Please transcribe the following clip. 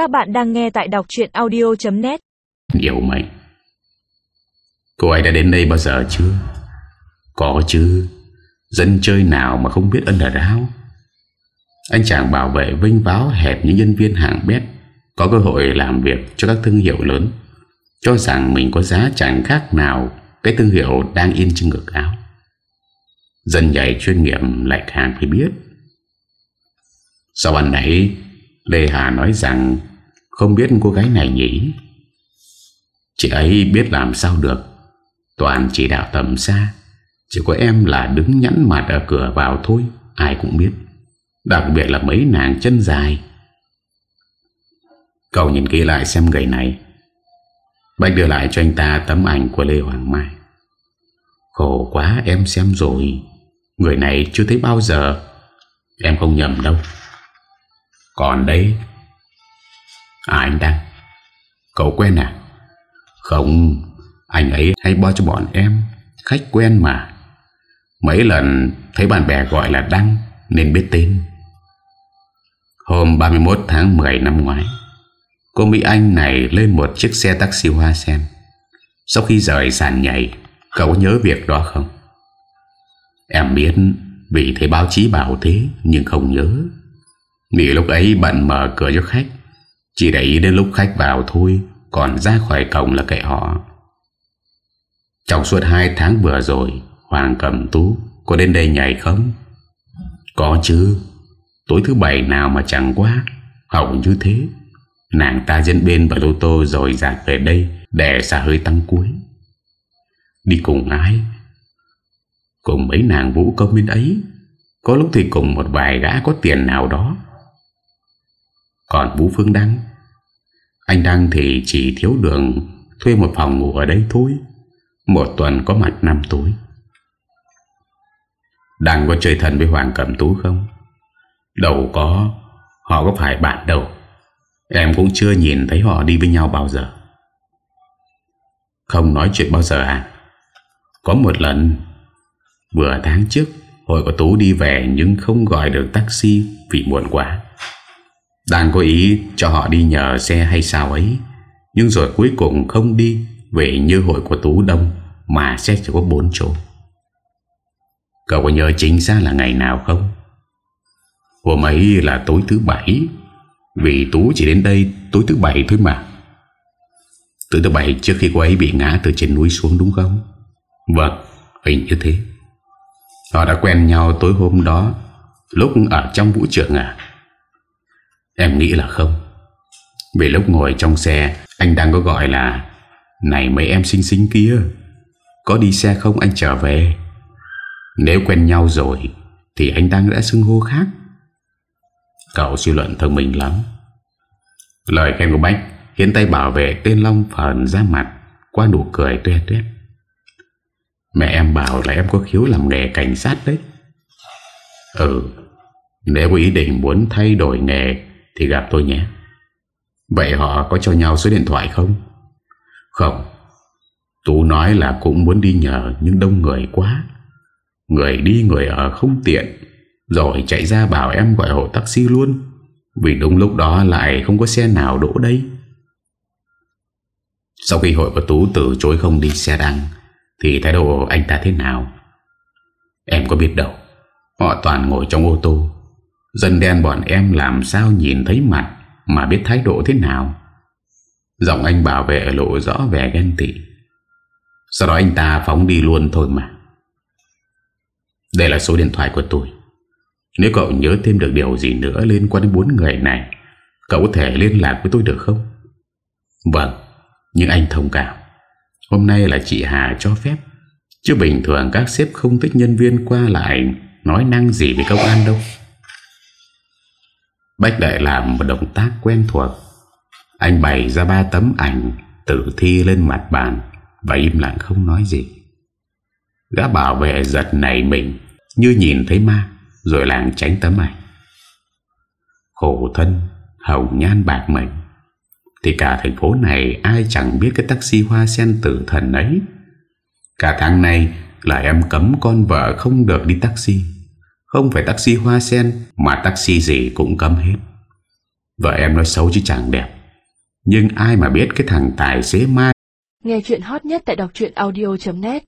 Các bạn đang nghe tại đọc chuyện audio.net Nhiều mệnh Cô ấy đã đến đây bao giờ chưa? Có chứ. Dân chơi nào mà không biết ân ở đáo? Anh chàng bảo vệ vinh báo hẹp những nhân viên hạng bét, Có cơ hội làm việc cho các thương hiệu lớn, Cho rằng mình có giá chẳng khác nào Cái thương hiệu đang in trên ngực áo. Dân dạy chuyên nghiệp lại càng phải biết. Sau anh nãy, Lê Hà nói rằng không biết cô gái này nhỉ Chị ấy biết làm sao được. Toàn chỉ đạo tầm xa. Chỉ có em là đứng nhẵn mặt ở cửa vào thôi, Ai cũng biết. Đặc biệt là mấy nàng chân dài. Cậu nhìn kỹ lại xem người này. Bách đưa lại cho anh ta tấm ảnh của Lê Hoàng Mai. Khổ quá, em xem rồi. Người này chưa thấy bao giờ. Em không nhầm đâu. Còn đây À anh Đăng. Cậu quen à? Không, Anh ấy hay bao cho bọn em. Khách quen mà. Mấy lần thấy bạn bè gọi là Đăng, Nên biết tên. Hôm 31 tháng 10 năm ngoái, Cô Mỹ Anh này lên một chiếc xe taxi hoa sen. Sau khi rời sàn nhảy, Cậu nhớ việc đó không? Em biết, Vì thấy báo chí bảo thế Nhưng không nhớ. Vì lúc ấy bận mở cửa cho khách chỉ để ý đến lúc khách vào thôi, Còn ra khỏi cổng là kệ họ. Trong suốt 2 tháng vừa rồi, Hoàng Cầm Tú Có đến đây nhảy không? Có chứ. Tối thứ bảy nào mà chẳng quá Hậu như thế. Nàng ta dẫn bên và lô tô rồi dạt về đây Để xả hơi tăng cuối. Đi cùng ai? Cùng mấy nàng vũ công bên ấy. Có lúc thì cùng một vài gã có tiền nào đó. Còn Vũ Phương Đăng? Anh Đăng thì chỉ thiếu đường, Thuê một phòng ngủ ở đây thôi. Một tuần có mặt năm tối. Đăng có chơi thân với Hoàng Cẩm Tú không? Đâu có. Họ có phải bạn đâu. Em cũng chưa nhìn thấy họ đi với nhau bao giờ. Không nói chuyện bao giờ à? Có một lần Vừa tháng trước Hồi có Tú đi về nhưng không gọi được taxi Vì muộn quá. Đang có ý cho họ đi nhờ xe hay sao ấy. Nhưng rồi cuối cùng không đi về như hội của Tú đông Mà xe chỉ có 4 chỗ. Cậu có nhớ chính xác là ngày nào không? Hôm ấy là tối thứ bảy Vì Tú chỉ đến đây tối thứ bảy thôi mà. Tối thứ bảy trước khi cô ấy bị ngã từ trên núi xuống đúng không? Vâng, hình như thế. Họ đã quen nhau tối hôm đó Lúc ở trong vũ trường à? Em nghĩ là không. Vì lúc ngồi trong xe, Anh đang có gọi là, Này mấy em xinh xinh kia, Có đi xe không anh trở về? Nếu quen nhau rồi, Thì anh đang đã xưng hô khác. Cậu suy luận thông minh lắm. Lời khen của Bách Khiến tay bảo vệ tên Long phần ra mặt, Qua nụ cười tuê tuyết Mẹ em bảo là em có khiếu làm nghề cảnh sát đấy. Ừ Nếu có ý định muốn thay đổi nghề thì gặp tôi nhé. Vậy họ có cho nhau số điện thoại không? Không. Tú nói là cũng muốn đi nhờ Nhưng đông người quá. Người đi người ở không tiện. Rồi chạy ra bảo em gọi hộ taxi luôn. Vì đúng lúc đó lại không có xe nào đỗ đây. Sau khi hội của Tú từ chối không đi xe đăng, thì thái độ anh ta thế nào? Em có biết đâu, Họ toàn ngồi trong ô tô. Dân đen bọn em làm sao nhìn thấy mặt Mà biết thái độ thế nào? Giọng anh bảo vệ lộ rõ vẻ ghen tị. Sau đó anh ta phóng đi luôn thôi mà. Đây là số điện thoại của tôi. Nếu cậu nhớ thêm được điều gì nữa Liên quan đến bốn người này, Cậu có thể liên lạc với tôi được không? Vâng Nhưng anh thông cảm. Hôm nay là chị Hà cho phép. Chứ bình thường các sếp không thích nhân viên qua lại Nói năng gì với công an đâu. Bách đại làm một động tác quen thuộc. Anh bày ra ba tấm ảnh Tử thi lên mặt bàn Và im lặng không nói gì. Gã bảo vệ giật nảy mình, Như nhìn thấy ma, Rồi làng tránh tấm ảnh. Khổ thân, Hồng nhan bạc mệnh. Thì cả thành phố này ai chẳng biết cái taxi hoa sen tử thần ấy. Cả tháng này là em cấm con vợ không được đi taxi. Không phải taxi hoa sen, Mà taxi gì cũng cấm hết. Vợ em nói xấu chứ chẳng đẹp. Nhưng ai mà biết cái thằng tài xế ma Nghe chuyện hot nhất tại đọc audio.net